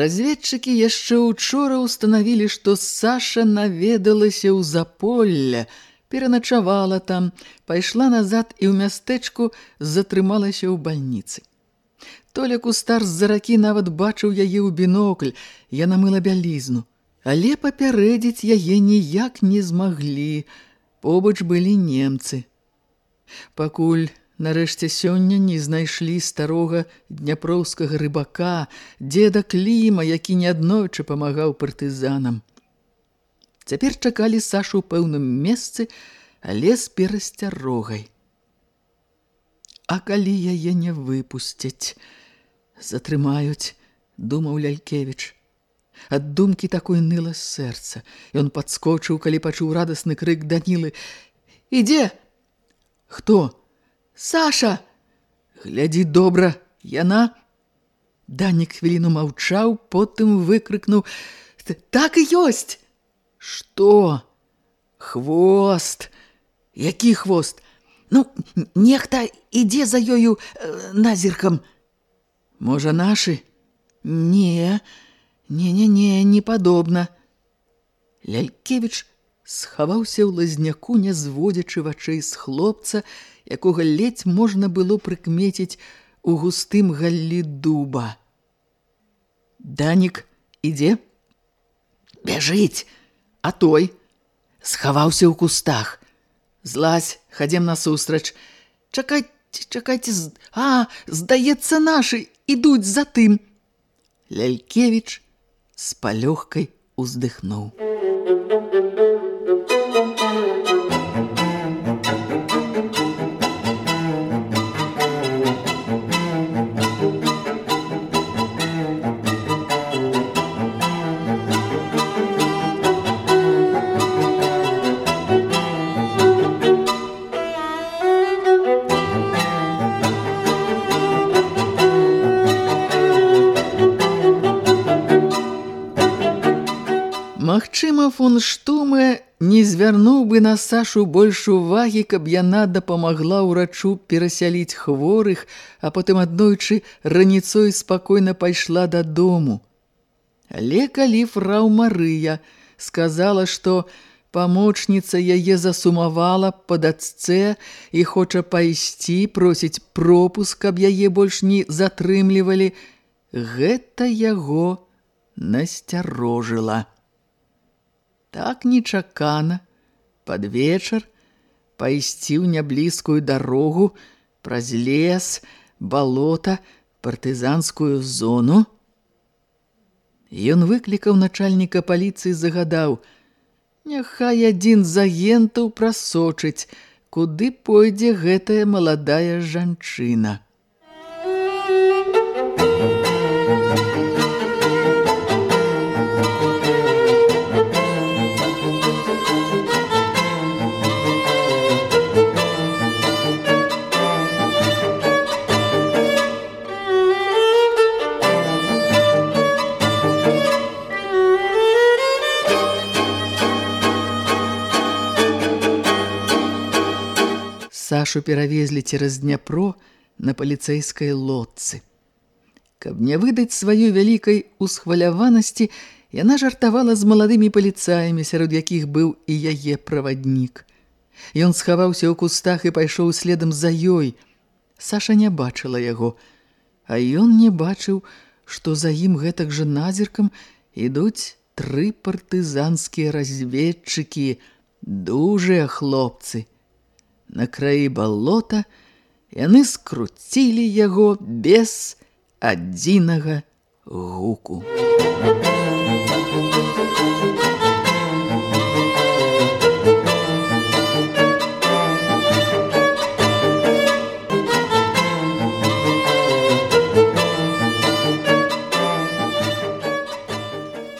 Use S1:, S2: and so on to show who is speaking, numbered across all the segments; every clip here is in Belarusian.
S1: Разведчыкі яшчэ учора ўстанавілі, што Саша наведалася ў заполля, пераначавала там, пайшла назад і ў мястэчку затрымалася ў бальніцы. Толя кустар з-за ракі нават бачыў яе ў бінокль, яна мыла бялізну. Але папярэдзіць яе ніяк не змаглі, побач былі немцы. Пакуль Нарэшце сёння не знайшлі старога дняпроўскага рыбака, дзеда Кліма, які неаднойчы памагаў партызанам. Цяпер чакалі Сашу ў пэўным месцы, але з перасцярогай. А калі яе не выпусцяць, затрымаюць, думаў Лялькевіч. Ад думкі такой ныла сэрца. Ён падскочыў, калі пачуў радасны крык Данілы: "Ідзе! Хто?" Саша, глядзі добра, яна. Данік хвіліну маўчаў, потым выкрыкнуў: Так і ёсць. Што? Хвост. Які хвост? Ну, нехта ідзе за ёю э, назіркам. Можа, нашы? Не. Не-не-не, не падобна. Лялькевіч схаваўся ў лазняку, не зводзячы вачэй з хлопца, якога ледзь можна было прыкмеціць у густым галлі дуба. Данік ідзе? Бяжыць, а той схаваўся ў кустах. Злазь, хадзем насустрач. Чакайце, чакайце, а, здаецца, нашы ідуць за тым. Лялькевіч з палёгкай уздыхнуў. На Сашу больш увагі, каб яна дапамагла ўрачу перасяліць хворых, а потым аднойчы раніцой спакойна пайшла дадому. Але калі фрау Марыя сказала, што памочніца яе засумавала па дацце і хоча пайсці, просіць пропуск, каб яе больш не затрымлівалі, гэта яго насцярожыла. Так нечакана, пад вечар, пайсці ў няблізкую дарогу, праз лес, балота, партызанскую зону. Ён выклікаў начальніка паліцыі, загадаў, няхай адзін з агентаў прасочыць, куды пойдзе гэтая маладая жанчына. Сашу перавезлі цераз Дняпро на паліцэйскай лодцы. Каб не выдаць сваёй вялікай усхваляванасці, яна жартавала з маладымі паліцаямі, сярод якіх быў і яе праваднік. Ён схаваўся ў кустах і пайшоў следам за ёй. Саша не бачыла яго, а ён не бачыў, што за ім гэтак жа назіркам ідуць тры партызанскія разведчыкі, дужыя хлопцы. На краі балота яны скруцілі яго без адзінага гуку.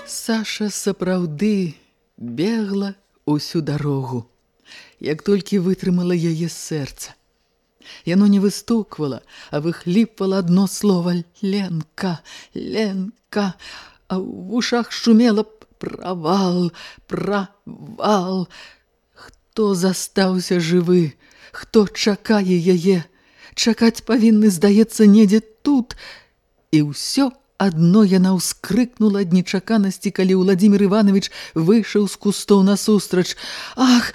S1: Саша сапраўды бегла ўсю дарогу, як толькі вытрымала яе сэрца. Яно не выстуквала, а выхліпвала адно слово «Ленка, Ленка», а ў вушах шумела «Правал, правал». Хто застаўся жывы? Хто чакае яе? Чакаць павінны, здаецца, недзе тут. І ўсё адно яна ўскрыкнула ад нечаканасці, калі Владзімир Іванович выйшаў з кустоў насустрач. «Ах!»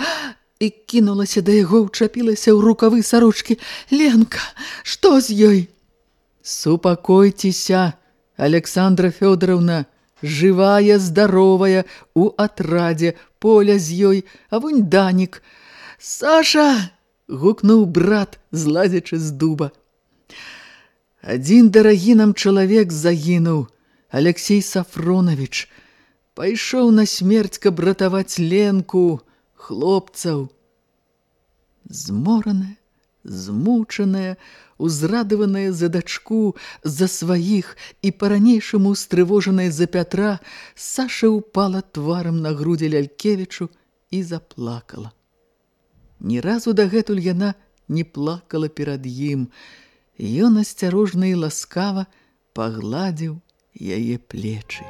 S1: І кінулася да яго, ўчапілася ў рукавы сарочкі. «Ленка, што з ёй?» «Супакойцеся, Александра Фёдоровна, жывая, здаровая, у атрадзе, поля з ёй, а вунь Данік». «Саша!» – гукнуў брат, злазячы з дуба. Адзін дарагі нам чалавек загінуў, Алексей Сафронович, пайшоў на смерць, каб ратаваць Ленку, хлопцаў. Змораная, змучаная, узрадаваная за дачку, за сваіх і па-ранейшаму стрывожаная за Пятра, Саша ўпала тварам на грудзі Лялькевічу і заплакала. Ні разу дагэтуль яна не плакала перад ім. Ён асцярожна і ласкава пагладзіў яе плечы.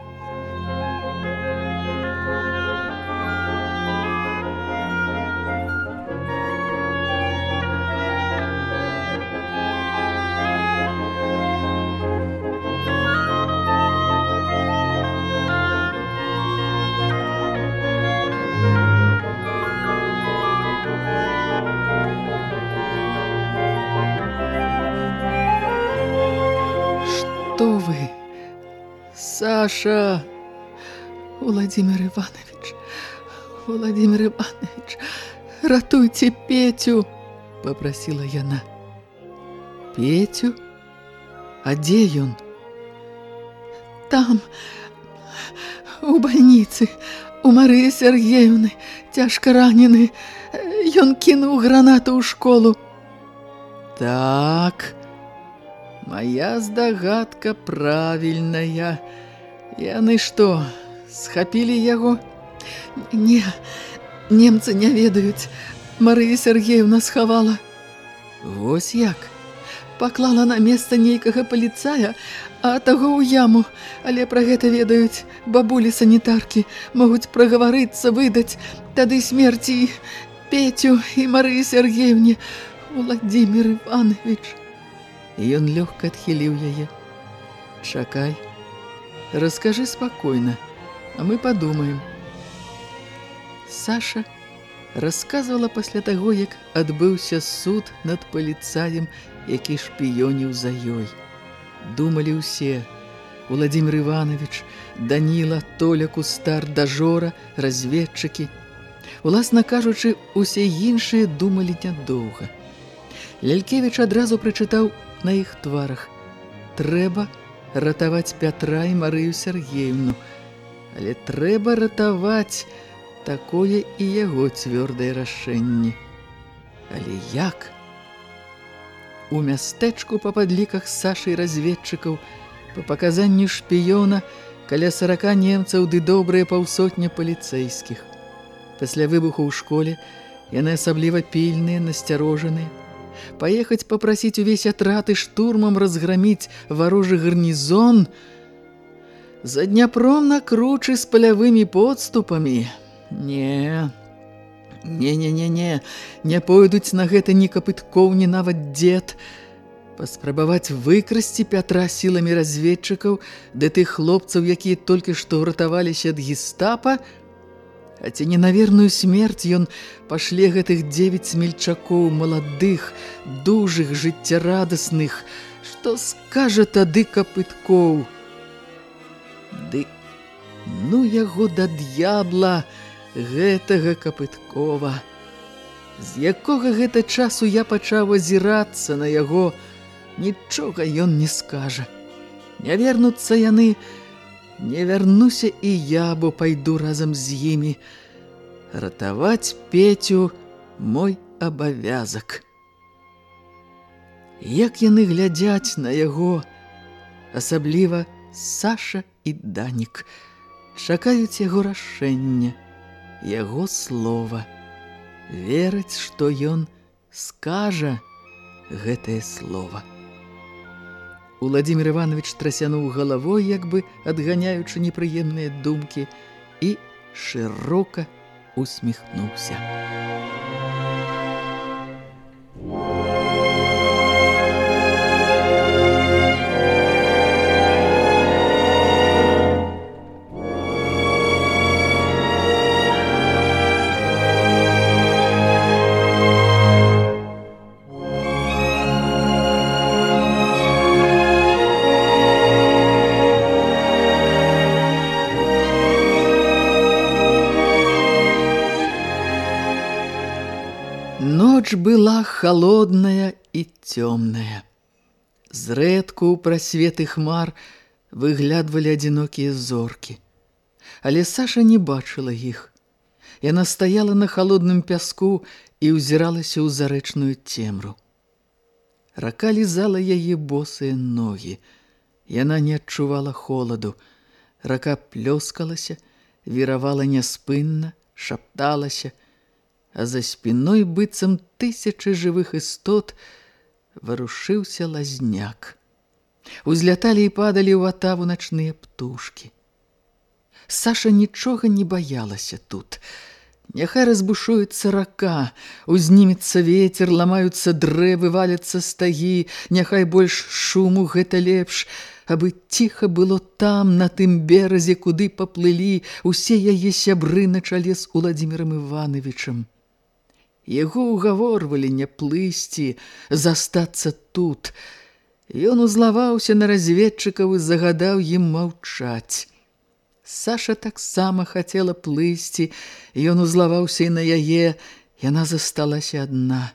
S1: Саша! Владимир Иванович! Владимир Иванович! Ратуйте Петю! Попросила яна. Петю? А где он? Там, у больницы, у Марии Сергеевны, тяжко ранены. Ён кинул гранату ў школу. Так... Моя здагадка правільная. Яны што, схапілі яго? Не, немцы не ведаюць. Марыя Сергеевна схавала. Вось як. Паклала на месца нейкага паліцая, а таго ў яму. Але пра гэта ведаюць бабулі-санітаркі. Могуць прагаварыцца, выдаць. Тады смерці Петю і Марыя Сергеевне. Владимир Иванович і ён лёгка адхіліў яе. Чакай, раскажы спакойна, а мы падумаем. Саша расказвала пасля таго, як адбыўся суд над паліцаем, які шпіёніў за ёй. Думалі ўсе: Владимир Иванович, Даніла, Толя, Кустар, Дажора, разведчыкі. Уласна кажучы, усе іншыя думалі нядоўга. Лялькевіч адразу прычытаў на іх тварах. Трэба ратаваць Пятра і Марыю Сергеевну, але трэба ратаваць такое і яго цвёрдае рашэнне. Але як? У мястэчку па падліках Сашы разведчыкаў па паказанню шпіёна каля сарака немцаў ды добрыя паўсотня паліцэйскіх. Пасля выбуху ў школе яны асабліва пільныя, насцярожаныя, поехать попросить увесь отряд и штурмом разгромить ворожий гарнизон, за Дняпром на круче с полевыми подступами. Не, не-не-не-не, не пойдуць на гэта ні капыткоў, ні нават дзед. Паспрабаваць выкрасці Пятра сіламі разведчыкаў, ды тых хлопцаў, якія толькі што ўратаваліся ад гестапа, А ці не на верную смерць ён пашле гэтых девять смельчакоў, маладых, дужых, жыццярадасных, што скажа тады капыткоў. Ды ну яго да д'ябла гэтага капыткова. З якога гэта часу я пачаў азірацца на яго, нічога ён не скажа. Не вернуцца яны, Не вярнуся і я, бо пайду разам з імі. Ратаваць Петю мой абавязак. Як яны глядзяць на яго, асабліва Саша і Данік, чакаюць яго рашэння, яго слова. Вераць, што ён скажа гэтае слово. Уладзімир Іванович трасянуў галавой, як бы адганяючы непрыемныя думкі, і шырока усміхнуўся. Ноч была холодная і цёмная. Зрэдку ў прасветы хмар выглядвалі адзінокія зоркі. Але Саша не бачыла іх. Яна стаяла на холодным пяску і ўзіралася ў зарэчную цемру. Рака лізала яе босыя ногі. Яна не адчувала холаду. Рака плёскалася, віравала няспынна, шапталася – а за спиной быццам тысячы жывых істот варушыўся лазняк. Узляталі і падалі ў атаву начныя птушкі. Саша нічога не баялася тут. Няхай разбушуецца рака, узнімецца ветер, ламаюцца дрэвы, валяцца стагі, няхай больш шуму гэта лепш, абы ціха было там, на тым беразе, куды паплылі усе яе сябры на чале з Уладзімірам Івановичам. Яго ўгаворвалі не плысці, застацца тут. Ён узлаваўся на разведчыкаў і загадаў ім маўчаць. Саша таксама хацела плысці, ён узлаваўся і на яе, яна засталася адна.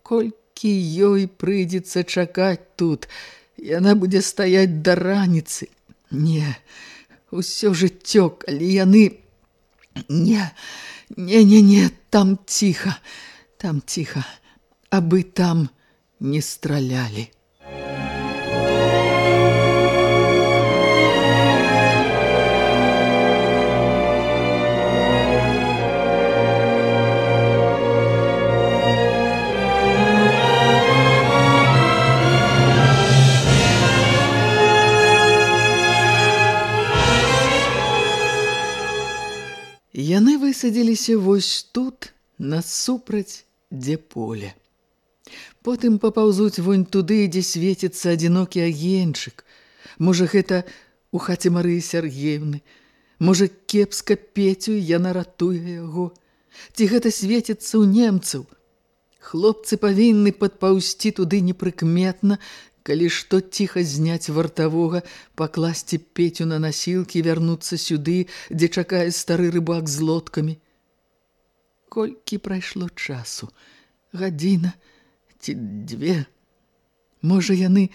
S1: Колькі ёй прыйдзецца чакаць тут, яна будзе стаяць да раніцы. Не, усё жыццё, калі яны... Не, Не-не-не, там ціха, там ціха, абы там не стралялі. Высадзіліся вось тут, насупраць, дзе поле. Потым папаўзуць вонь туды, дзе свеціцца адзінокі агеньчык. Можа, гэта у хаце Марыі Сергеевны. Можа, кепска Петю, яна ратуе яго. Ці гэта свеціцца ў немцаў. Хлопцы павінны падпаўсці туды непрыкметна, калі што ціха зняць вартавога, пакласці петю на насілкі, вярнуцца сюды, дзе чакае стары рыбак з лодкамі. Колькі прайшло часу? Гадзіна ці дзве? Можа, яны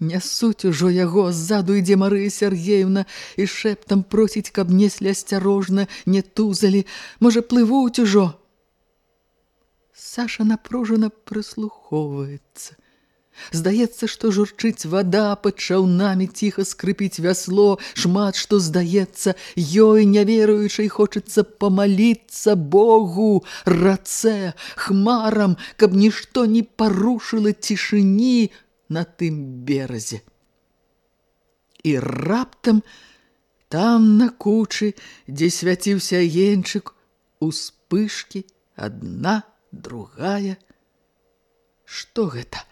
S1: нясуць ужо яго, ззаду ідзе Марыя Сергеевна і шэптам просіць, каб неслі асцярожна, не тузалі. Можа, плывуць ужо? Саша напружана прыслухоўваецца. Здаецца, што журчыць вада пад чаўнамі ціха скрыпіць вясло, шмат што здаецца, ёй няверуючай хочацца памаліцца Богу, рацэ, хмарам, каб нішто не парушыла цішыні на тым беразе. І раптам там на кучы, дзе свяціўся агенчык, успышкі адна, другая. Што гэта?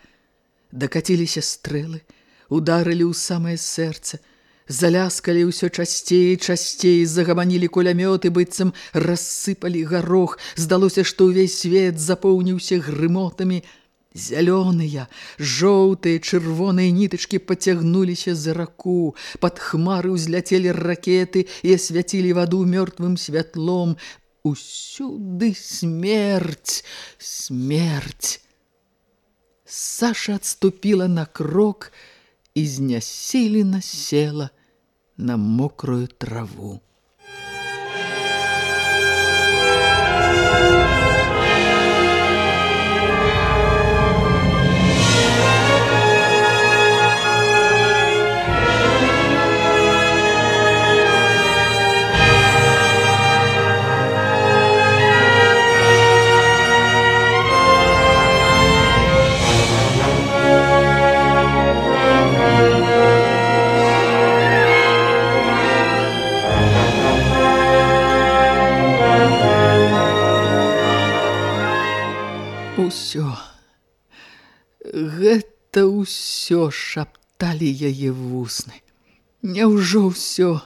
S1: Дакаціліся стрэлы, ударылі ў самае сэрца. Заляскалі ўсё часцей, часцей загаманілі кулямёты, быццам рассыпалі гарох. Здалося, што ўвесь свет запоўніўся грымотамі. Зялёныя, жоўтыя, чырвоныя нітачкі пацягнуліся за раку. Пад хмары ўзляцелі ракеты і асвяцілі ваду мёртвым святлом. Усюды смерць, смерць. Саша адступіла на крок і знясілена села на мокрую траву. Усё. Гэта ўсё шапталі яе вусны. Няўжо ўсё,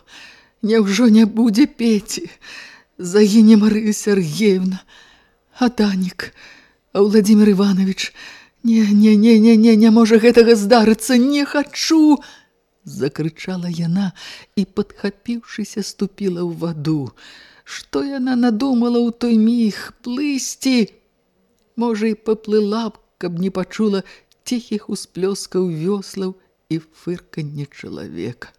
S1: Няўжо не будзе пеці? Загіне Марыя Сергеевна, а Данік, а Владимир Иванович, не, не, не, не, не, не можа гэтага здарыцца, не хачу! Закрычала яна і, падхапіўшыся, ступіла ў ваду. Што яна надумала ў той міг плысці? Можа, і паплыла б, каб не пачула ціхіх усплёскаў вёслаў і фырканне чалавека.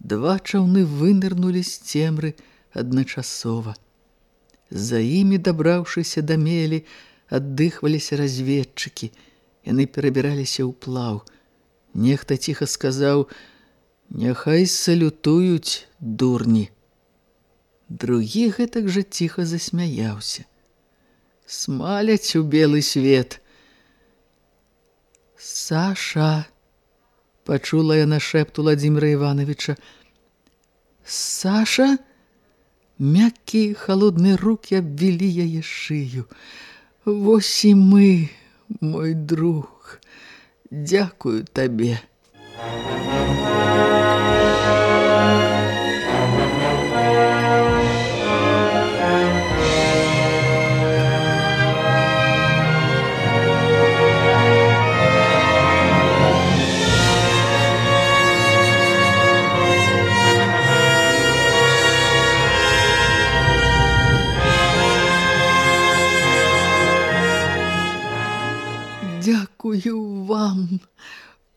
S1: Два чаўны вынырнулі з цемры адначасова. За імі, дабраўшыся да мелі, аддыхваліся разведчыкі. Яны перабіраліся ў плаў. Нехта ціха сказаў: « Няхай салютуюць дурні. Другі гэтак жа ціха засмяяўся смаляць у белы свет. Саша, пачула яна шэпт Владимира Ивановича. Саша, мяккія холодныя руки абвілі яе шыю. Вось і мы, мой друг, дзякую табе. Дзякую вам,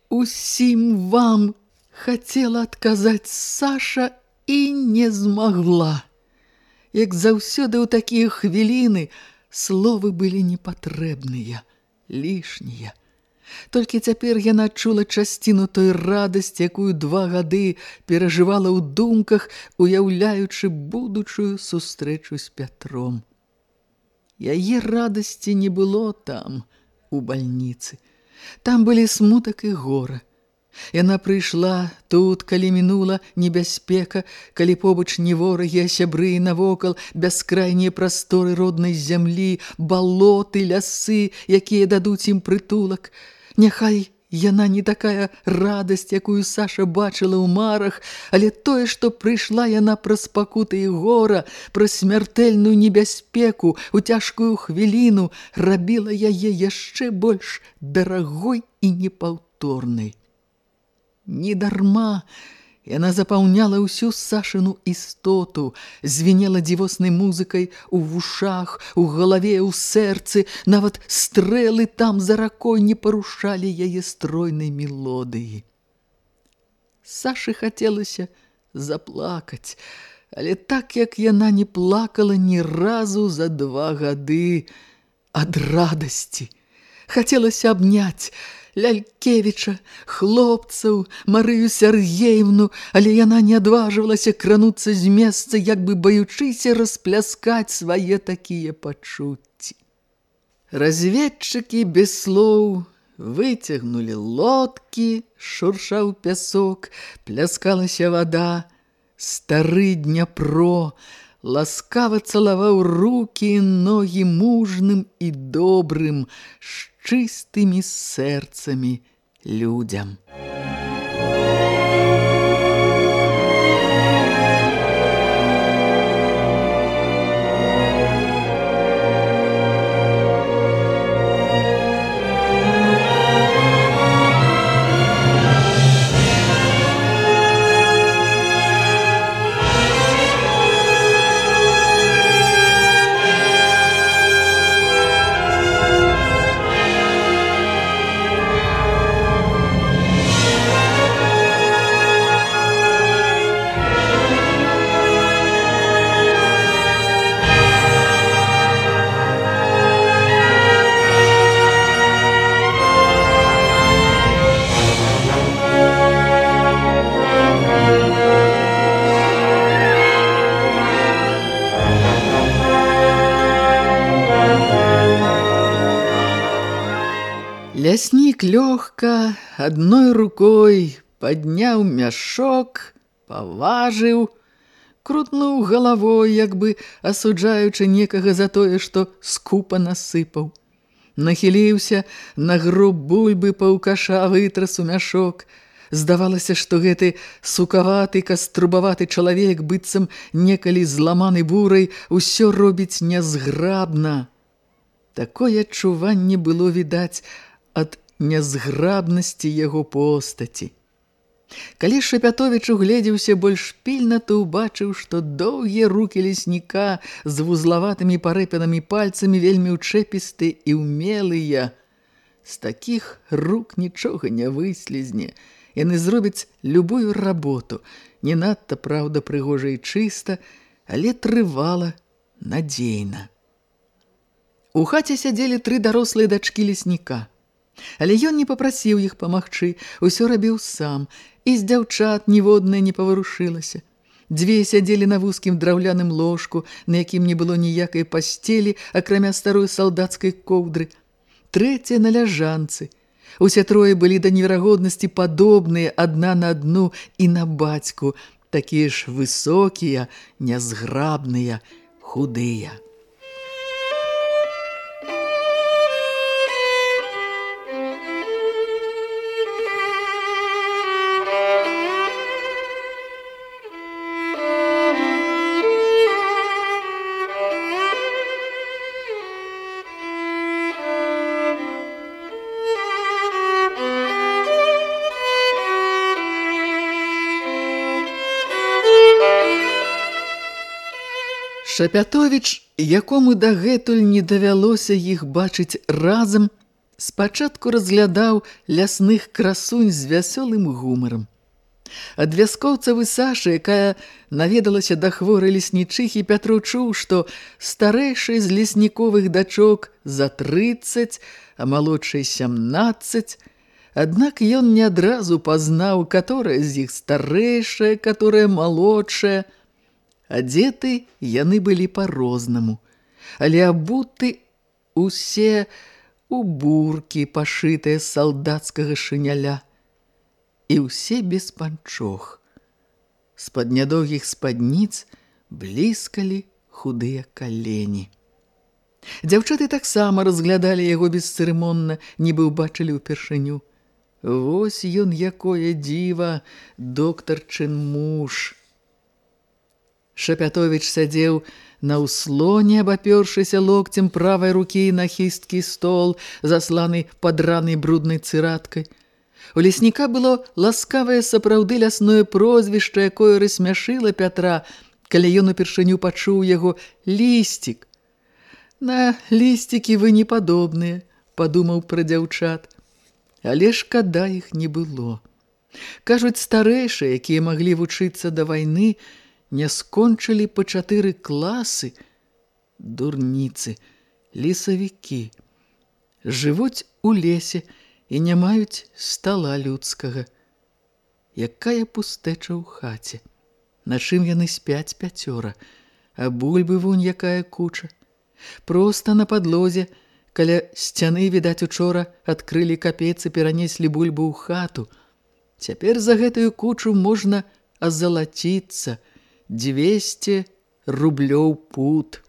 S1: усім вам хацела адказаць Саша і не змагла. Як заўсёды ў такія хвіліны словы былі непатрэбныя, лішнія. Толькі цяпер яна чула часціну той радасці, якую два гады перажывала ў думках, уяўляючы будучую сустрэчу з Пятром. Яе радасці не было там, у бальніцы. Там былі смутак і гора. Яна прыйшла тут, калі мінула небяспека, калі побач не ворагі, а сябры і навокал, бяскрайнія прасторы роднай зямлі, балоты, лясы, якія дадуць ім прытулак. Няхай Яна не такая радасць, якую Саша бачыла ў марах, але тое, што прыйшла яна праз пакуты і гора, праз смяртэльную небяспеку, у цяжкую хвіліну, рабіла яе яшчэ больш дарагой і непаўторнай. Недарма, Яна запаўняла ўсю Сашыну істоту, звенела дзівоснай музыкай у вушах, у галаве, у сэрцы, нават стрэлы там за ракой не парушалі яе стройнай мелодыі. Сашы хацелася заплакаць, але так як яна не плакала ні разу за два гады ад радасці, хацелася абняць, Лялькевіча, хлопцаў, Марыю Сергеевну, але яна не адважвалася крануцца з месца, як бы баючыся распляскаць свае такія пачуцці. Разведчыкі без слоў выцягнулі лодкі, шуршаў пясок, пляскалася вада, стары Дняпро, ласкава цалаваў рукі і ногі мужным і добрым, чыстымі сэрцамі людзям. Лёгка адной рукой падняў мяшок, паважыў, крутнуў галавой, як бы асуджаючы некага за тое, што скупа насыпаў. Нахіліўся на гроб бульбы паўкаша вытрасу мяшок. Здавалася, што гэты сукаваты, каструбаваты чалавек, быццам некалі зламаны бурай, усё робіць нязграбна. Такое адчуванне было відаць ад нязграбнасці яго постаці. Калі Шапятовіч угледзеўся больш пільна, то ўбачыў, што доўгія рукі лесніка з вузлаватымі парэпянамі пальцамі вельмі ўчэпісты і ўмелыя. З такіх рук нічога не выслізне. Яны зробяць любую работу, не надта, праўда, прыгожа і чыста, але трывала надзейна. У хаце сядзелі тры дарослыя дачкі лесніка. Але ён не папрасіў іх памагчы, усё рабіў сам, і з дзяўчат ніводная не паварушылася. Дзве сядзелі на вузкім драўляным ложку, на якім не было ніякай пасцелі, акрамя старой салдацкай коўдры. Трэція на ляжанцы. Усе трое былі да неверагоднасці падобныя адна на адну і на бацьку, такія ж высокія, нязграбныя, худыя. Шапятовіч, якому дагэтуль не давялося іх бачыць разам, спачатку разглядаў лясных красунь з вясёлым гумарам. Ад вяскоўца высашы, якая наведалася да хворай леснічыхі, Пятру чуў, што старэйшы з лесніковых дачок за 30, а малодшай 17, Аднак ён не адразу пазнаў, каторая з іх старэйшая, каторая малодшая, Адзеты яны былі па-рознаму, але абуты усе у буркі, пашытыя з салдацкага шыняля, і ўсе без панчох. З-пад нядоўгіх спадніц бліскалі худыя калені. Дзяўчаты таксама разглядалі яго бесцырымонна, нібы ўбачылі ўпершыню. Вось ён якое дзіва, доктар чын муж. Шапятовіч сядзеў на ўслоне, абапёршыся локцем правай рукі на хісткі стол, засланы падранай бруднай цыраткай. У лесніка было ласкавае сапраўды лясное прозвішча, якое рассмяшыла Пятра, калі ён упершыню пачуў яго лісцік. На лісцікі вы не падобныя, падумаў пра дзяўчат. Але шкада іх не было. Кажуць, старэйшыя, якія маглі вучыцца да вайны, не скончылі па чатыры класы дурніцы, лесавікі. Жывуць у лесе і не маюць стала людскага. Якая пустэча ў хаце. На чым яны спяць пяцёра, а бульбы вунь якая куча. Проста на падлозе, каля сцяны, відаць, учора адкрылі капец і перанеслі бульбу ў хату. Цяпер за гэтую кучу можна азалаціцца – 200 рублёў пут.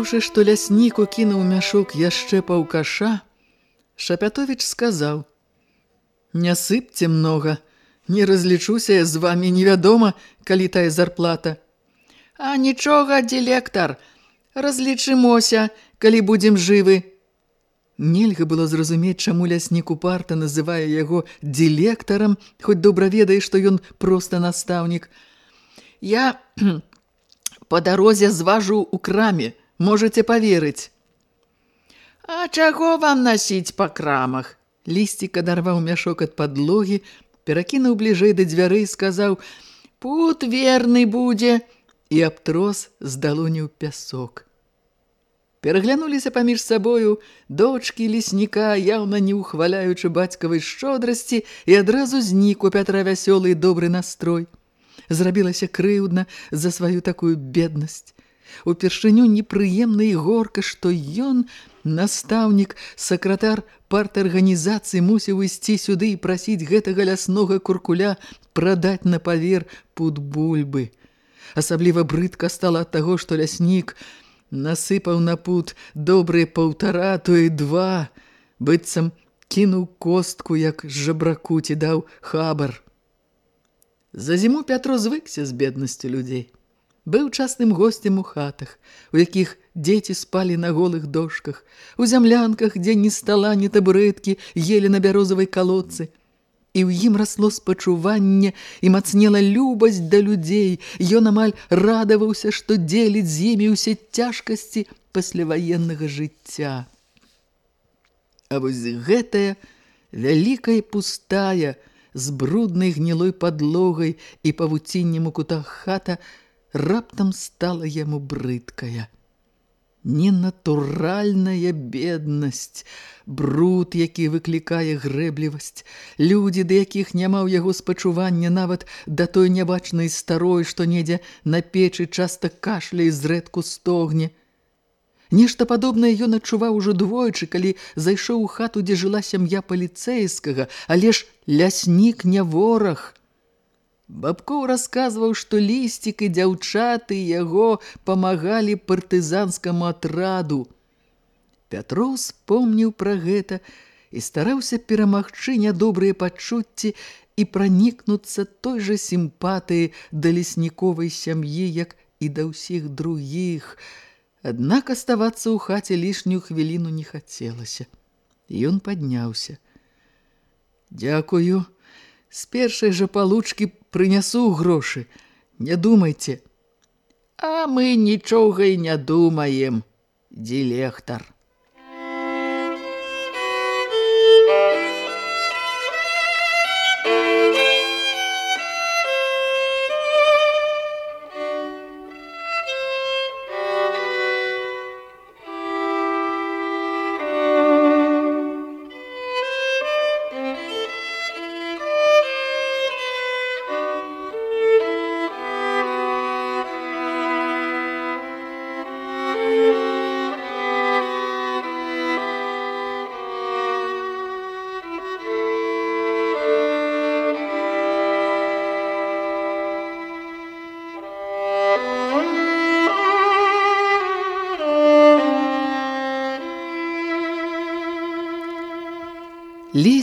S1: Убачыўшы, што ляснік укінуў мяшок яшчэ паўкаша, Шапятовіч сказаў: « Не сыпце многа, не разлічуся я з вамі невядома, калі тая зарплата. А нічога, дилектар, разлічымося, калі будзем жывы. Нельга было зразумець, чаму ляснік упарта называе яго дилектарам, хоць добра ведае, што ён проста настаўнік. Я па дарозе зважу ў краме, можете паверыць. А чаго вам насіць па крамах? Лісцік адарваў мяшок ад падлогі, перакінуў бліжэй да дзвярэй і сказаў: « Пут верны будзе, і абтрос здалоніў пясок. Пераглянуліся паміж сабою дочкі лесніка, яўна не ўхваляючы бацькавай шчодрасці, і адразу знік у Пятра вясёлы і добры настрой. Зрабілася крыўдна за сваю такую беднасць. Упершыню непрыемна і горка, што ён, настаўнік, сакратар парт-арганізацыі мусіў ісці сюды і прасіць гэтага ляснога куркуля прадаць на павер пуд бульбы. Асабліва брыдка стала ад таго, што ляснік – насыпаў на пут добрыя паўтара, то і два, быццам кінуў костку, як жабраку ці даў хабар. За зіму Пятро звыкся з беднасцю людзей. Быў частным гостем у хатах, у якіх дзеці спалі на голых дошках, у зямлянках, дзе ні стала, ні табурэткі ели на бярозавай калодцы – і ў ім расло спачуванне і мацнела любасць да людзей. Ён амаль радаваўся, што дзеліць з імі ўсе цяжкасці пасляваеннага жыцця. А вось гэтая вялікая пустая з бруднай гнілой падлогай і павуціннем у кутах хата раптам стала яму брыдкая. Ненатуральная беднасць, бруд, які выклікае грэблівасць, людзі, да якіх няма ў яго спачування нават да той нябачнай старой, што недзе на печы часта кашля і зрэдку стогне. Нешта падобнае ён адчуваў ужо двойчы, калі зайшоў у хату, дзе жыла сям'я паліцэйскага, але ж ляснік не вораг – Бабкоў расказваў, што лісцік і дзяўчаты яго памагалі партызанскаму атраду. Пятроў спомніў пра гэта і стараўся перамагчы нядобрыя пачуцці і пранікнуцца той жа сімпатыі да лесніковай сям'і, як і да ўсіх другіх. Аднак аставацца ў хаце лішнюю хвіліну не хацелася. Ён падняўся. «Дякую», З першай жа палучкі прынясу грошы. Не думайце. А мы нічога і не думаем, дилектор.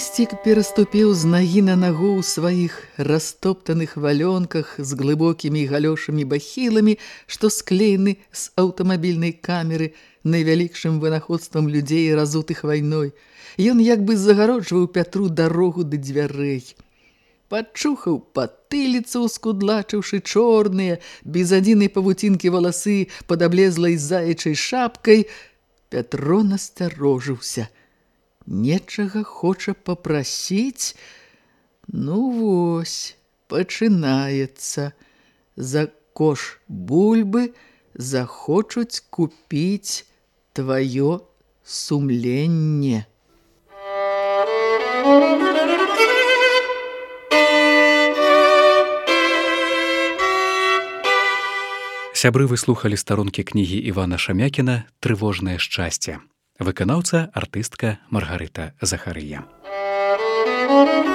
S1: Лісцік пераступіў з нагі на нагу ў сваіх растоптаных валёнках з глыбокімі галёшамі бахіламі, што склеены з аўтамабільнай камеры найвялікшым вынаходствам людзей, разутых вайной. Ён як бы загароджваў Пятру дарогу да дзвярэй. Пачухаў патыліцу, скудлачыўшы чорныя, без адзінай павуцінкі валасы пад аблезлай заячай шапкай, Пятро насцярожыўся – нечага хоча папрасіць, ну вось, пачынаецца. За кош бульбы захочуць купіць тваё сумленне.
S2: Сябры выслухалі старонкі кнігі Івана Шамякіна трывожнае шчасце. Выканаўца артыстка Маргарыта Захарыя. Музыка